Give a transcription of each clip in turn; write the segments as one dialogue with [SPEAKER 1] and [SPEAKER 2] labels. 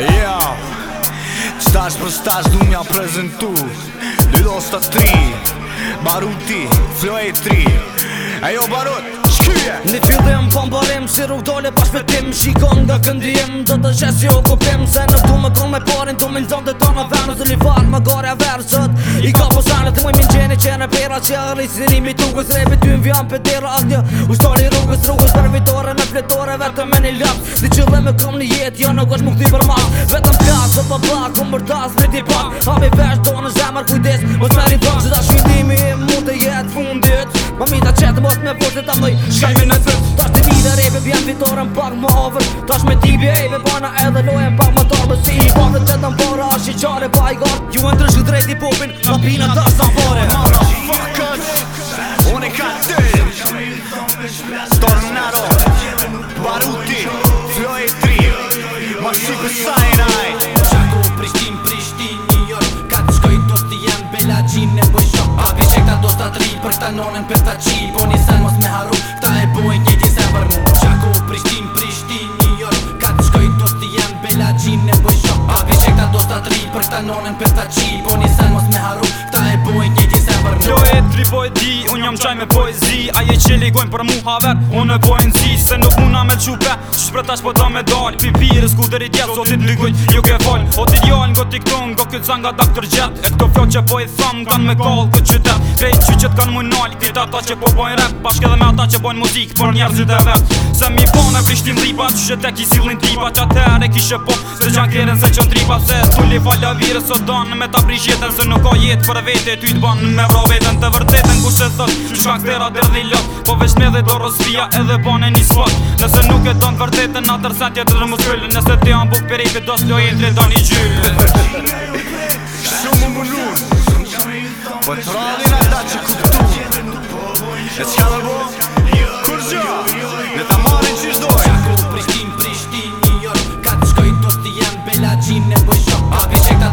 [SPEAKER 1] Yeah Stash për stash du mja prezentu Lidosta 3 Baruti Floj 3 Ejo Barut Në
[SPEAKER 2] fillim pëm po përim, si rrug dole pas Shikon nga këndijim, do të gjesë jo kupim Se në du me kon me porin, du me ndon të tonë Venu në li më gare a versët I ka posanë, të min gjeni që në pera Që e rrisë, zirimi tungës, rebi ty në vjën për dira Atë një, ushtori rrugës, rrugës Për në fletore, vetëm dhe me kam një jetë Jo nuk është më këti për ma Vetëm plak, dhe pa plak, këm bërtas me ti pak Hapi vesh tonë po në zemër kujdes, më të meri tonë Gjitha shvindimi e mund të jetë fundit Mami mi ta qetë mos me fërë të ta dhej me në fërë Ta shti mi dhe rebe, bjen vitorën pak më avër Ta shme ti bje ejve bana edhe lojen pak më talë Si i pak dhe të të para ashtë i qare pa i gartë Ju e ndrësh popin
[SPEAKER 1] ta Këta nonën për të qi, po një sen mos me haru Këta e bojnë një t'i sen për mu Qako, Prishtin, Prishtin, New York Ka të shkoj të si jem, Bela Gjim, ne bëj shok A vishek ta do të tri për
[SPEAKER 3] të nonën për të qi Po një sen mos me haru qaj me poezi Aje që ligojnë për mu haver Unë e pojnë zi Se nuk muna me qupe Që shpretash po ta me dal Pipires ku dheri djetë Zotit ligojnë ju ke fal O ti djallë nga tikton Nga këtë zanga doktor gjet E këto fjo që po e tham Kanë me kall këtë qytet Krejt që që t'kanë mujnë nal Këtë ata që po bojnë rap Bashke dhe me ata që bojnë muzik Por njerëzit e vet Se mi po në prishtim lipa Që që te ki silin tipa Që atër kishe po Se që kjerën se që në tripa Se të li falja virë Së danë me ta prish jetën Se nuk ka jetë për vete Ty të banë me pra vetën Të vërtetën kur se thët qysha këtera dhe dhillot Po veç me dhe dorosfia edhe bane një spot Nëse nuk e tonë të vërtetën në tërsen tjetë tjetër më skyllë Nëse ti janë bukë për i për dosë i të i gjyllë
[SPEAKER 1] Shumë më mënur Po të radhin ata që kuptu shumë që ka ta marrin që shdoj Qa ku pristin, pristin, New jo, shkoj do të jenë bella gjinë në bëj shok A vi qekta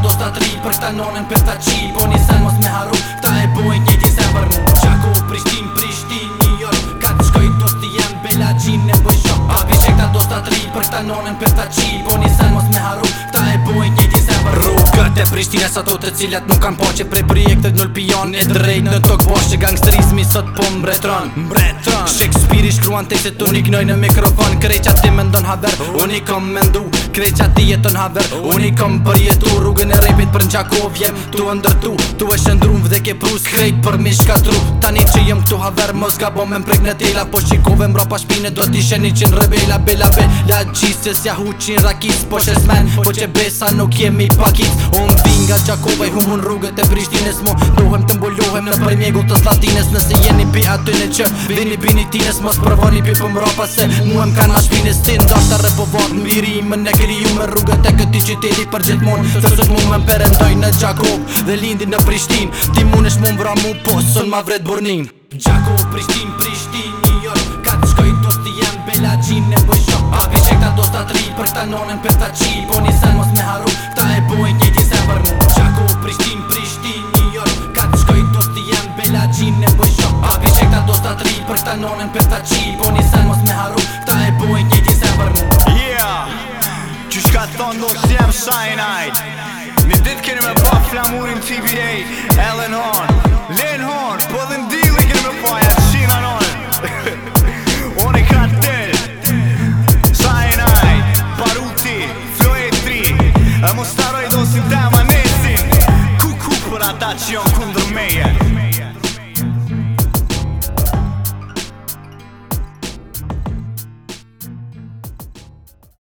[SPEAKER 1] për të nonën për të qi Po një sen mos me haru Këta e bojnë një disem për mu Qa Prishtin, Prishtin, New York Ka të shkoj do t'i jem Bela Gjin e boj shok Abi qekta do t'a tri për këta nonën për t'a qi Po një Prishtina sa to të cilat nuk kanë poqe Pre projektet nëll pion e drejt në tok bosh Që gangsterizmi sot po mbretron Mbretron Shakespeare i shkruan të se të unik nëj në mikrofon Kreqa ti me ndon haver Unik kom me ndu Kreqa ti jeton haver Unik kom për jetu Rrugën e rejpit për në Jem tu ndërtu Tu e shëndrum vë dhe ke prus Krejt për mi shkatru Tani që jem këtu haver Mos ka bom e mprek në tila Po shikove mro pa shpine Do t'i sheni qin rebella Bella Bella Gjistës ja huqin rakis Po qes men Po q Nga Gjakovaj humun rrugët e Prishtines Mo Dohem të mbullohem në përmjegu të Slatines Nëse jeni pi atyne që vini bini tines Mos përvoni pi për mrapa se mu em ka nashpines tin Do të repovat në biri ime në kriju me rrugët e këti qyteti Për gjithmon të sët mu me mperendoj në Gjakov Dhe lindi në Prishtin Ti mu nesh mu mvra mu po sën ma vret burnin Gjakov, Prishtin, Prishtin, New Ka të shkoj do t'i jem bela gjin e bëjshop Pa vishek do s'ta tri për për qil cyanide. Не дитки не пафля мурим TBA, Ellen Horn.